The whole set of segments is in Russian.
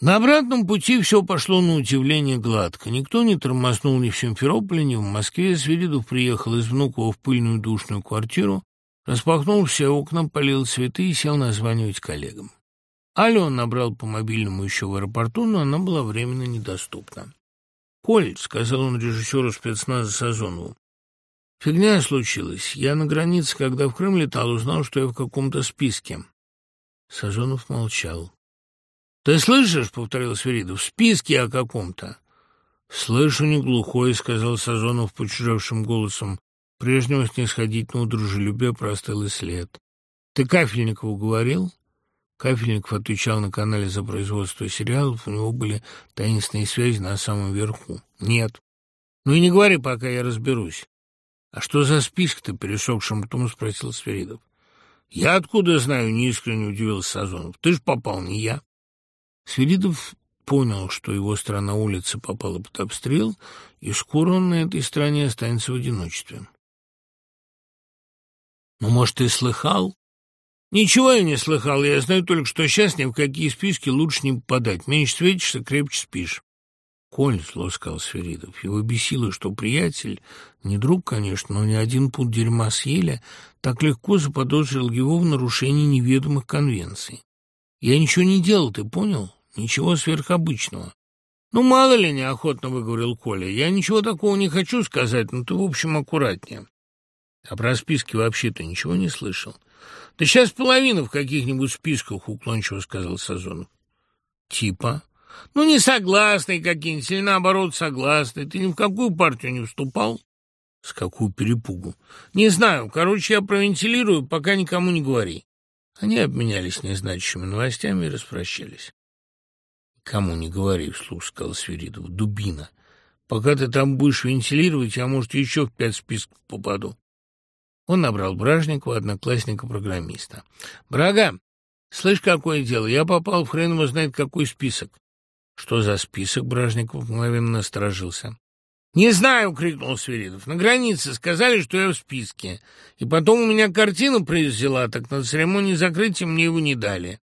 На обратном пути все пошло на удивление гладко. Никто не тормознул ни в Симферополе, ни в Москве. Свиридов приехал из Внуково в пыльную душную квартиру, распахнул все окна, полил цветы и сел названивать коллегам. Алю набрал по мобильному еще в аэропорту, но она была временно недоступна. «Коль», — сказал он режиссеру спецназа Сазонову, — «фигня случилась. Я на границе, когда в Крым летал, узнал, что я в каком-то списке». Сазонов молчал. «Ты слышишь?» — повторил Сверидов. «В списке о каком-то». «Слышу не глухой», — сказал Сазонов почужавшим голосом. Прежнего снисходительного дружелюбия простыл и след. «Ты Кафельникову говорил?» Кафельников отвечал на канале за производство сериалов, у него были таинственные связи на самом верху. «Нет». «Ну и не говори, пока я разберусь». «А что за список-то?» — пересохшим ртом спросил Сверидов. «Я откуда знаю?» — неискренне удивился Сазонов. «Ты ж попал, не я». Свиридов понял, что его страна улицы попала под обстрел, и скоро он на этой стороне останется в одиночестве. «Ну, может, ты слыхал?» «Ничего я не слыхал, я знаю только, что сейчас ни в какие списки лучше не попадать. Меньше светишься, крепче спишь». «Коль», — зло сказал Сверидов, его бесило, что приятель, не друг, конечно, но ни один пуд дерьма съели, так легко заподозрил его в нарушении неведомых конвенций. «Я ничего не делал, ты понял? Ничего сверхобычного. Ну, мало ли, неохотно выговорил Коля. Я ничего такого не хочу сказать, но ты, в общем, аккуратнее. А про списки вообще-то ничего не слышал. Да сейчас половина в каких-нибудь списках, уклончиво сказал Сазонов. Типа? Ну, не согласные какие-нибудь, или наоборот согласные. Ты ни в какую партию не вступал? С какую перепугу? Не знаю. Короче, я провентилирую, пока никому не говори. Они обменялись незначащими новостями и распрощались. «Кому не говори вслух», — сказал Свиридов, — «дубина. Пока ты там будешь вентилировать, я, может, еще в пять списков попаду». Он набрал Бражникова, одноклассника-программиста. «Брага, слышь, какое дело, я попал в хрен его знает какой список». «Что за список?» — Бражников мгновенно насторожился. «Не знаю!» — крикнул Свиридов. «На границе сказали, что я в списке. И потом у меня картину привезла, так на церемонии закрытия мне его не дали».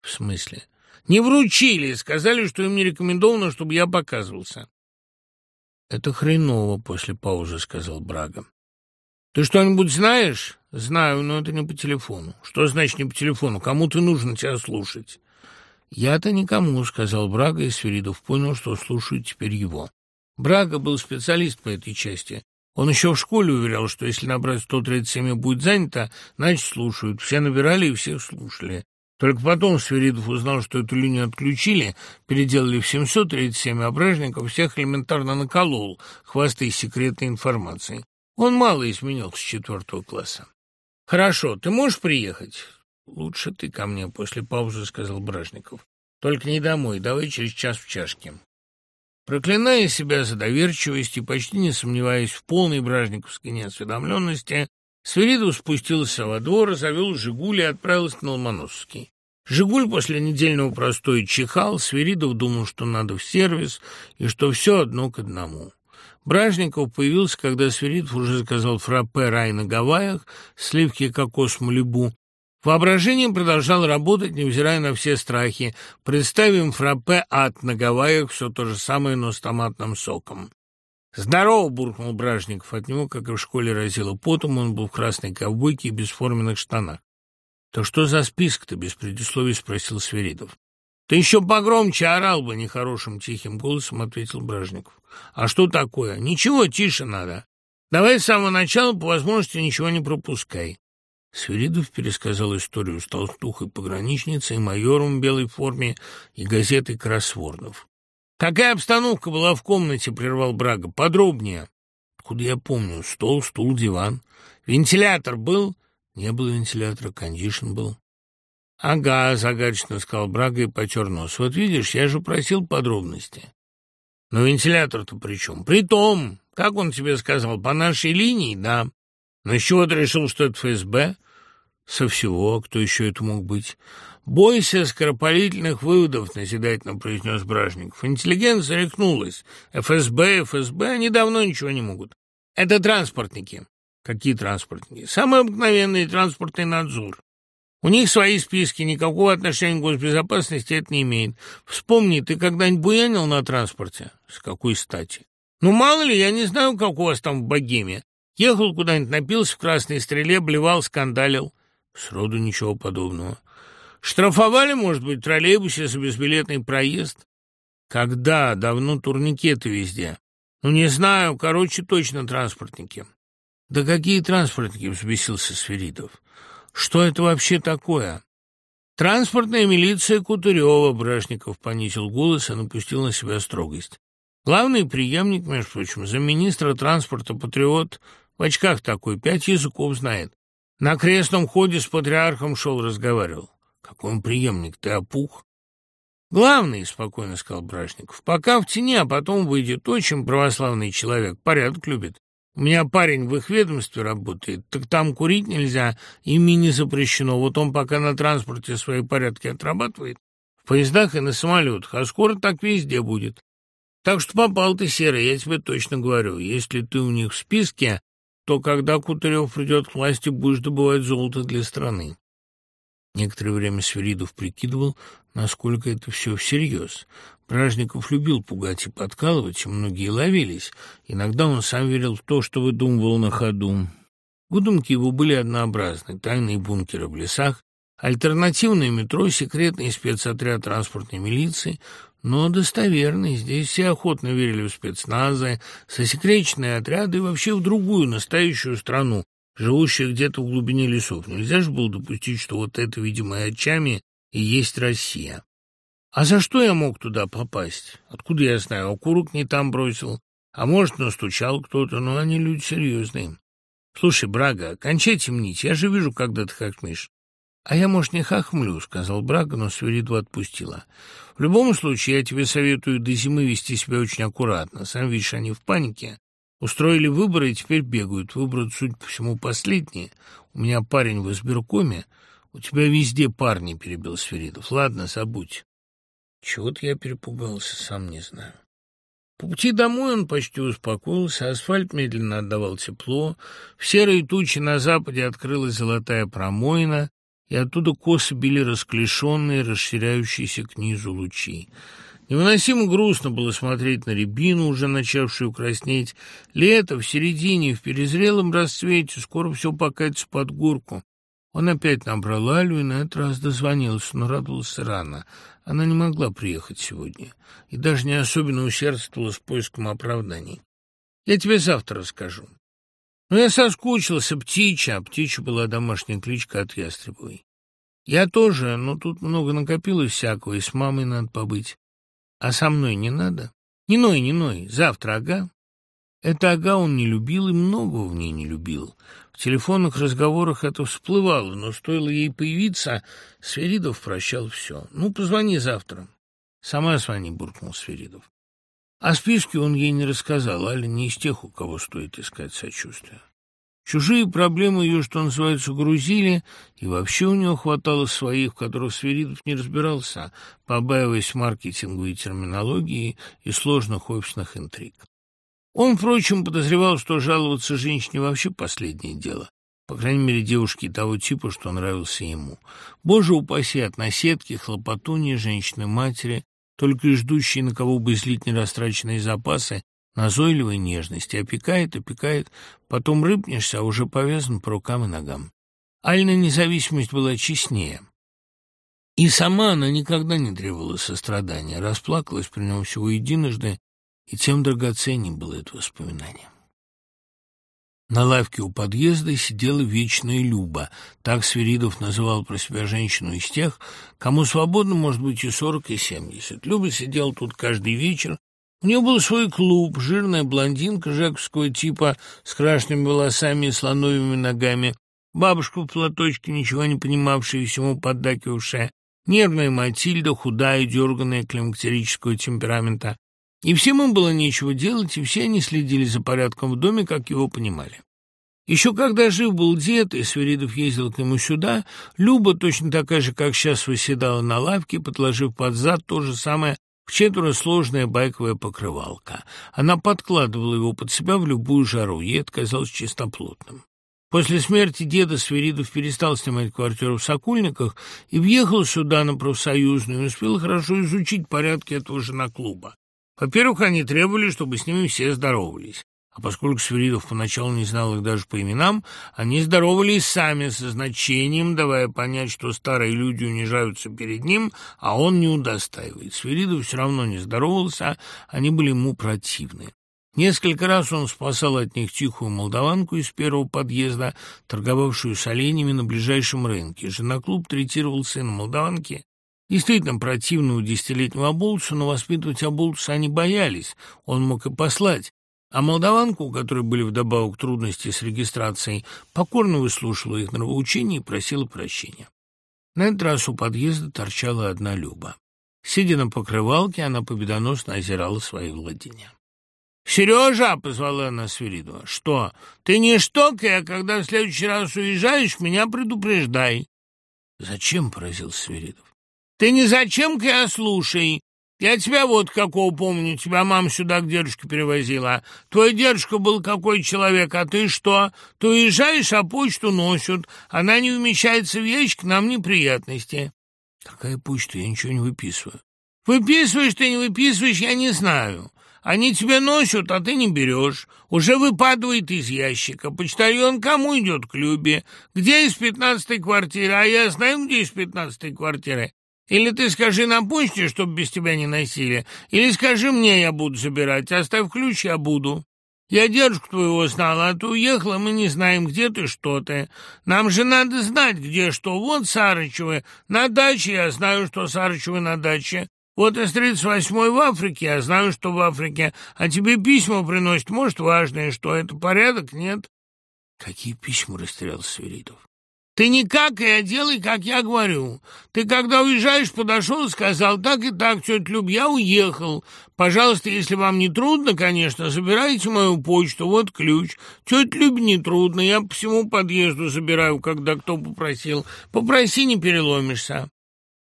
«В смысле?» Не вручили, сказали, что им не рекомендовано, чтобы я показывался. Это хреново, после паузы сказал Брага. Ты что-нибудь знаешь? Знаю, но это не по телефону. Что значит не по телефону? Кому ты нужно тебя слушать? Я-то никому, сказал Брага, и Сверидов понял, что слушают теперь его. Брага был специалист по этой части. Он еще в школе уверял, что если набрать 137 будет занято, значит слушают. Все набирали и всех слушали. Только потом Сверидов узнал, что эту линию отключили, переделали в 737, а Бражников всех элементарно наколол хвосты секретной информации. Он мало изменился с четвертого класса. «Хорошо, ты можешь приехать?» «Лучше ты ко мне после паузы», — сказал Бражников. «Только не домой, давай через час в чашке». Проклиная себя за доверчивость и почти не сомневаясь в полной бражниковской неосведомленности, Свиридов спустился во двор, завел «Жигуль» и отправился на Ломоносовский. «Жигуль» после недельного простоя чихал, Свиридов думал, что надо в сервис и что все одно к одному. Бражников появился, когда Свиридов уже заказал фраппе «Рай на Гавайях», сливки кокос Малибу. Воображение продолжало работать, невзирая на все страхи. Представим фраппе «Ад» на Гавайях, все то же самое, но с томатным соком. «Здорово!» — буркнул Бражников. От него, как и в школе, разило потом, он был в красной ковбойке и бесформенных штанах. «То что за список-то?» — без предисловий спросил Сверидов. «Ты еще погромче орал бы!» — нехорошим тихим голосом ответил Бражников. «А что такое? Ничего, тише надо. Давай с самого начала, по возможности, ничего не пропускай». Сверидов пересказал историю с толстухой пограничницей, майором в белой форме и газетой кроссвордов. «Какая обстановка была в комнате?» — прервал Брага. «Подробнее». «Куда я помню? Стол, стул, диван. Вентилятор был?» «Не было вентилятора, кондишн был». «Ага», — загадочно сказал Брага и потер нос. «Вот видишь, я же просил подробности». «Но вентилятор-то при чем?» «При том, как он тебе сказал, по нашей линии, да». «Но с чего ты решил, что это ФСБ?» «Со всего. Кто еще это мог быть?» «Бойся скоропалительных выводов», — назидательно произнес Бражников. «Интеллигенция рехнулась. ФСБ, ФСБ, они давно ничего не могут. Это транспортники». «Какие транспортники?» «Самый обыкновенный транспортный надзор». У них свои списки, никакого отношения к госбезопасности это не имеет. Вспомни, ты когда-нибудь буянил на транспорте? С какой стати? Ну, мало ли, я не знаю, как у вас там в богеме. Ехал куда-нибудь, напился в красной стреле, блевал, скандалил. Сроду ничего подобного. Штрафовали, может быть, троллейбусе за безбилетный проезд? Когда? Давно турникеты везде. Ну, не знаю, короче, точно транспортники. Да какие транспортники, взбесился Сверидов. Что это вообще такое? Транспортная милиция Кутырева, Брашников понизил голос и напустил на себя строгость. Главный преемник, между прочим, замминистра транспорта патриот, в очках такой, пять языков знает. На крестном ходе с патриархом шел, разговаривал. Какой он преемник, ты опух? Главный, спокойно сказал Брашников, пока в тени, а потом выйдет очень православный человек, порядок любит. У меня парень в их ведомстве работает, так там курить нельзя, ими не запрещено. Вот он пока на транспорте свои порядки отрабатывает, в поездах и на самолетах, а скоро так везде будет. Так что попал ты, Серый, я тебе точно говорю. Если ты у них в списке, то когда Кутырев придет к власти, будешь добывать золото для страны. Некоторое время Сверидов прикидывал, насколько это все всерьез. Бражников любил пугать и подкалывать, и многие ловились. Иногда он сам верил в то, что выдумывал на ходу. Выдумки его были однообразны. Тайные бункеры в лесах, альтернативное метро, секретный спецотряд транспортной милиции, но достоверный. Здесь все охотно верили в спецназы, засекреченные отряды и вообще в другую, настоящую страну, живущую где-то в глубине лесов. Нельзя же было допустить, что вот это, видимо, очами и есть Россия. А за что я мог туда попасть? Откуда я знаю? Окурок не там бросил. А может, настучал кто-то, но они люди серьезные. Слушай, Брага, кончай темнить, я же вижу, когда ты хохмишь. «А я, может, не хохмлю», — сказал Брага, но Свериду отпустила. «В любом случае, я тебе советую до зимы вести себя очень аккуратно. Сам видишь, они в панике. Устроили выборы и теперь бегают. Выборы, судя по всему, последние. У меня парень в избиркоме. У тебя везде парни», — перебил Сверидов. «Ладно, забудь». Чего-то я перепугался, сам не знаю. По пути домой он почти успокоился, асфальт медленно отдавал тепло, в серые тучи на западе открылась золотая промоина, и оттуда косо били расклешенные, расширяющиеся к низу лучи. Невыносимо грустно было смотреть на рябину, уже начавшую краснеть. Лето в середине, в перезрелом расцвете, скоро все покатится под горку. Он опять набрал Алю и на этот раз дозвонился, но радовался рано. Она не могла приехать сегодня и даже не особенно усердствовала с поиском оправданий. «Я тебе завтра расскажу. Но я соскучился, птичья, а птичья была домашняя кличка от Ястребовой. Я тоже, но тут много накопилось всякого, и с мамой надо побыть. А со мной не надо? Не ной, не ной, завтра, ага. Это ага он не любил и многого в ней не любил. В телефонных разговорах это всплывало, но стоило ей появиться, Сверидов прощал все. Ну, позвони завтра. Сама звони, буркнул Сверидов. О списке он ей не рассказал, Аля не из тех, у кого стоит искать сочувствия. Чужие проблемы ее, что называется, грузили, и вообще у него хватало своих, в которых Сверидов не разбирался, побаиваясь маркетинговой терминологии и сложных офисных интриг. Он, впрочем, подозревал, что жаловаться женщине вообще последнее дело. По крайней мере, девушке того типа, что нравился ему. Боже упаси от наседки, хлопотунья, женщины-матери, только и ждущие, на кого бы излить нерастраченные запасы, назойливой нежности, опекает, опекает, потом рыпнешься, а уже повязан по рукам и ногам. Альна независимость была честнее. И сама она никогда не требовала сострадания, расплакалась при нем всего единожды, и тем драгоценнее было это воспоминание. На лавке у подъезда сидела вечная Люба. Так Свиридов называл про себя женщину из тех, кому свободно может быть и сорок, и семьдесят. Люба сидела тут каждый вечер. У нее был свой клуб, жирная блондинка жековского типа с крашенными волосами и слоновыми ногами, бабушка в платочке, ничего не понимавшая и всему поддакивавшая, нервная Матильда, худая, дерганная, климактерического темперамента, и всем им было нечего делать, и все они следили за порядком в доме, как его понимали. Еще когда жив был дед, и Свиридов ездил к нему сюда, Люба, точно такая же, как сейчас, выседала на лавке, подложив под зад то же самое в четверо сложная байковая покрывалка. Она подкладывала его под себя в любую жару, ей это казалось чистоплотным. После смерти деда Сверидов перестал снимать квартиру в Сокольниках и въехал сюда на профсоюзную и успел хорошо изучить порядки этого женоклуба. Во-первых, они требовали, чтобы с ними все здоровались. А поскольку Сверидов поначалу не знал их даже по именам, они здоровались сами со значением, давая понять, что старые люди унижаются перед ним, а он не удостаивает. Сверидов все равно не здоровался, они были ему противны. Несколько раз он спасал от них тихую молдаванку из первого подъезда, торговавшую с оленями на ближайшем рынке. Женоклуб третировал сына молдаванки Действительно, противного десятилетнего оболтуса, но воспитывать оболтуса они боялись, он мог и послать. А молдаванку, у которой были вдобавок трудности с регистрацией, покорно выслушала их нравоучение и просила прощения. На этот раз у подъезда торчала одна Люба. Сидя на покрывалке, она победоносно озирала свои владения. «Сережа!» — позвала она Свиридова. «Что? Ты не штокай, а когда в следующий раз уезжаешь, меня предупреждай». «Зачем?» — поразился Свиридов. «Ты не зачем-ка, а слушай. Я тебя вот какого помню, тебя мама сюда к дедушке перевозила. Твой дедушка был какой человек, а ты что? Ты уезжаешь, а почту носят. Она не вмещается в ящик, нам неприятности». «Какая почта? Я ничего не выписываю». «Выписываешь ты, не выписываешь, я не знаю». Они тебе носят, а ты не берешь. Уже выпадывает из ящика. Почтальон кому идет к Любе? Где из пятнадцатой квартиры? А я знаю, где из пятнадцатой квартиры. Или ты скажи на почте, чтоб без тебя не носили. Или скажи мне, я буду забирать. Оставь ключ, я буду. Я дедушку твоего знала, а ты уехала, мы не знаем, где ты, что ты. Нам же надо знать, где что. Вот Сарычевы. На даче я знаю, что Сарычевы на даче. Вот из 38-й в Африке, я знаю, что в Африке, а тебе письма приносят, может, важные, что это порядок, нет? Какие письма, растерялся Сверидов. Ты никак, и делай, как я говорю. Ты, когда уезжаешь, подошел и сказал, так и так, тетя Люб, я уехал. Пожалуйста, если вам не трудно, конечно, забирайте мою почту, вот ключ. Тетя Люб не трудно, я по всему подъезду забираю, когда кто попросил. Попроси, не переломишься.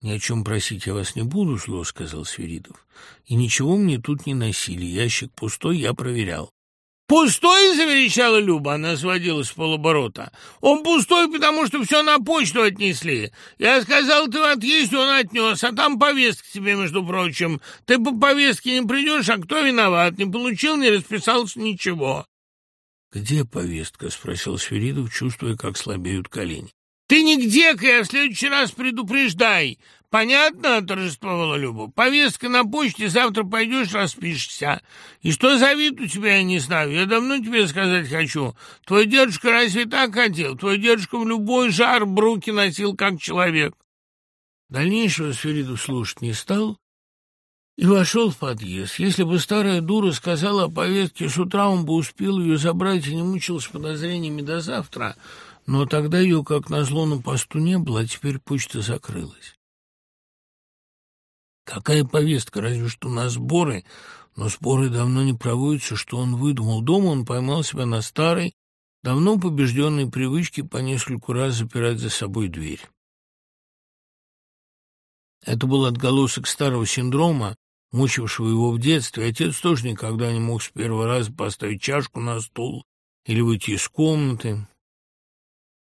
«Ни о чем просить я вас не буду, зло», — сказал Свиридов. «И ничего мне тут не носили. Ящик пустой, я проверял». «Пустой?» — заверещала Люба, она сводилась с полоборота. «Он пустой, потому что все на почту отнесли. Я сказал, ты отъесть, он отнес, а там повестка тебе, между прочим. Ты по повестке не придешь, а кто виноват? Не получил, не расписался, ничего». «Где повестка?» — спросил Свиридов, чувствуя, как слабеют колени. «Ты нигде-ка, я в следующий раз предупреждай!» «Понятно?» — торжествовала Люба. «Повестка на почте, завтра пойдешь, распишешься. И что за вид у тебя, я не знаю. Я давно тебе сказать хочу. Твой дедушка разве так хотел? Твой дедушка в любой жар бруки носил, как человек». Дальнейшего Сверидов слушать не стал и вошел в подъезд. Если бы старая дура сказала о повестке, с утра он бы успел ее забрать и не мучился подозрениями до завтра — но тогда ее, как назло, на посту не было, а теперь почта закрылась. Какая повестка, разве что на сборы, но сборы давно не проводятся, что он выдумал. Дома он поймал себя на старой, давно побежденной привычке по нескольку раз запирать за собой дверь. Это был отголосок старого синдрома, мучившего его в детстве. Отец тоже никогда не мог с первого раза поставить чашку на стол или выйти из комнаты.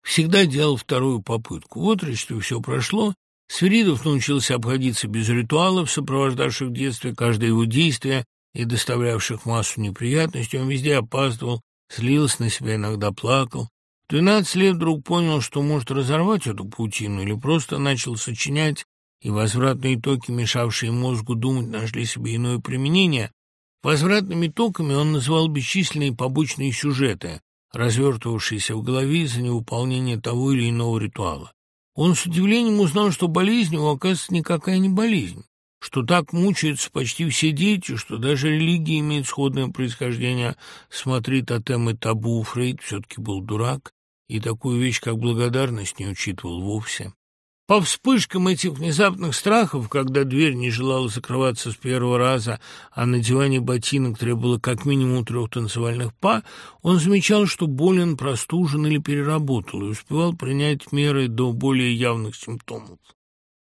Всегда делал вторую попытку. Вот отрочестве все прошло. Сверидов научился обходиться без ритуалов, сопровождавших в детстве каждое его действие и доставлявших массу неприятностей. Он везде опаздывал, слился на себя, иногда плакал. В двенадцать лет вдруг понял, что может разорвать эту паутину, или просто начал сочинять, и возвратные токи, мешавшие мозгу думать, нашли себе иное применение. Возвратными токами он называл бесчисленные побочные сюжеты, развертывавшийся в голове из-за невыполнения того или иного ритуала. Он с удивлением узнал, что болезнь его, оказывается, никакая не болезнь, что так мучаются почти все дети, что даже религия имеет сходное происхождение. Смотри, тотем и табу, Фрейд все-таки был дурак, и такую вещь, как благодарность, не учитывал вовсе. По вспышкам этих внезапных страхов, когда дверь не желала закрываться с первого раза, а надевание ботинок требовало как минимум трех танцевальных па, он замечал, что болен, простужен или переработал, и успевал принять меры до более явных симптомов.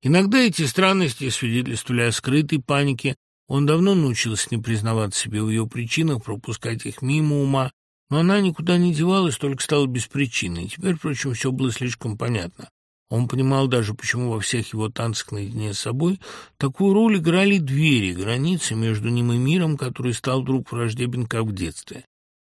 Иногда эти странности свидетельствовали о скрытой панике, он давно научился не признавать себе в ее причинах, пропускать их мимо ума, Но она никуда не девалась, только стала беспричинной. Теперь, впрочем, все было слишком понятно. Он понимал даже, почему во всех его танцах наедине с собой такую роль играли двери, границы между ним и миром, который стал вдруг враждебен, как в детстве.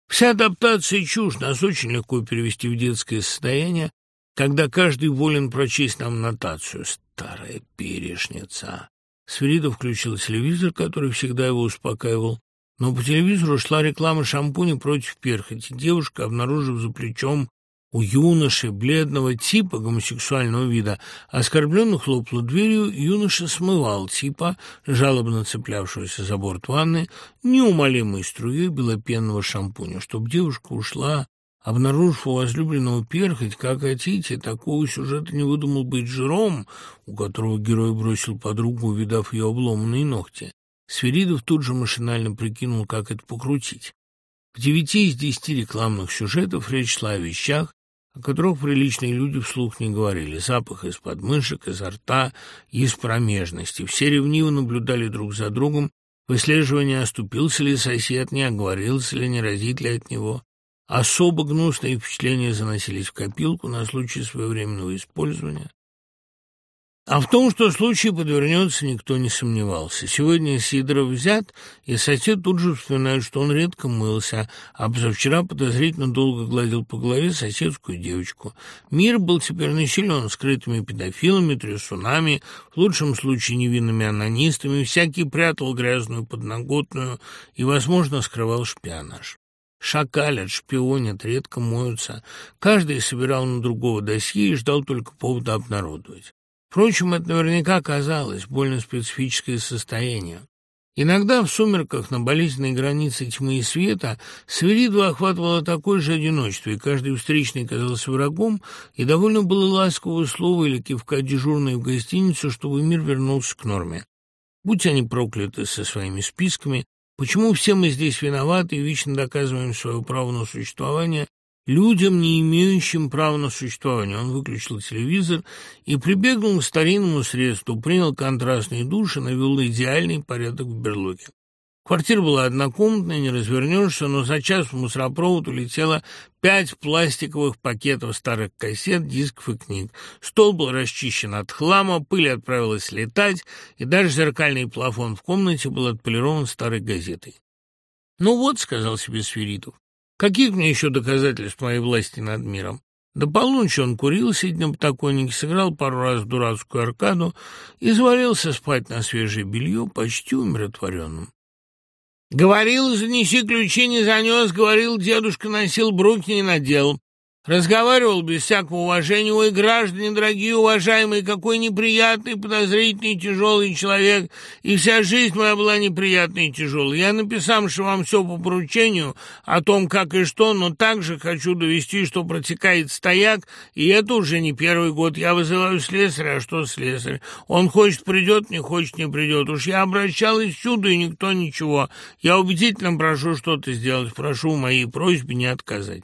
Вся адаптация чушь нас очень легко перевести в детское состояние, когда каждый волен прочесть нам нотацию. Старая перешница. Свиридов включил телевизор, который всегда его успокаивал, но по телевизору шла реклама шампуня против перхоти. Девушка, обнаружив за плечом у юноши бледного типа гомосексуального вида, оскорбленно хлопала дверью, юноша смывал типа, жалобно цеплявшегося за борт ванны, неумолимой струей белопенного шампуня, чтобы девушка ушла, обнаружив у возлюбленного перхоть, как хотите, такого сюжета не выдумал быть жиром, у которого герой бросил подругу, увидав ее обломанные ногти. Сверидов тут же машинально прикинул, как это покрутить. В девяти из десяти рекламных сюжетов речь шла о вещах, о которых приличные люди вслух не говорили. Запах из подмышек, изо рта, из промежности. Все ревниво наблюдали друг за другом, выслеживание, оступился ли сосед, не оговорился ли, не разит ли от него. Особо гнусные впечатления заносились в копилку на случай своевременного использования. А в том, что случай подвернется, никто не сомневался. Сегодня Сидоров взят, и сосед тут же вспоминает, что он редко мылся, а позавчера подозрительно долго гладил по голове соседскую девочку. Мир был теперь населен скрытыми педофилами, трясунами, в лучшем случае невинными анонистами, всякий прятал грязную подноготную и, возможно, скрывал шпионаж. Шакалят, шпионят, редко моются. Каждый собирал на другого досье и ждал только повода обнародовать. Впрочем, это наверняка казалось больно специфическое состояние. Иногда в сумерках на болезненной границе тьмы и света Свериду охватывало такое же одиночество, и каждый встречный казался врагом, и довольно было ласкового слова или кивка дежурной в гостиницу, чтобы мир вернулся к норме. Будь они прокляты со своими списками, почему все мы здесь виноваты и вечно доказываем свое право на существование, людям, не имеющим права на существование. Он выключил телевизор и прибегнул к старинному средству, принял контрастный душ и навел идеальный порядок в берлоге. Квартира была однокомнатная, не развернешься, но за час в мусоропровод улетело пять пластиковых пакетов старых кассет, дисков и книг. Стол был расчищен от хлама, пыль отправилась летать, и даже зеркальный плафон в комнате был отполирован старой газетой. «Ну вот», — сказал себе Сверидов, Каких мне еще доказательств моей власти над миром? До полуночи он курил, сидя на подоконнике, сыграл пару раз дурацкую аркаду и завалился спать на свежее белье, почти умиротворенным. «Говорил, занеси ключи, не занес, говорил, дедушка носил, бруки не надел. Разговаривал без всякого уважения. Ой, граждане, дорогие, уважаемые, какой неприятный, подозрительный, тяжелый человек. И вся жизнь моя была неприятной и тяжелой. Я написавши вам все по поручению о том, как и что, но также хочу довести, что протекает стояк, и это уже не первый год. Я вызываю слесаря, а что слесарь? Он хочет придет, не хочет не придет. Уж я обращалась всюду, и никто ничего. Я убедительно прошу что-то сделать. Прошу моей просьбе не отказать.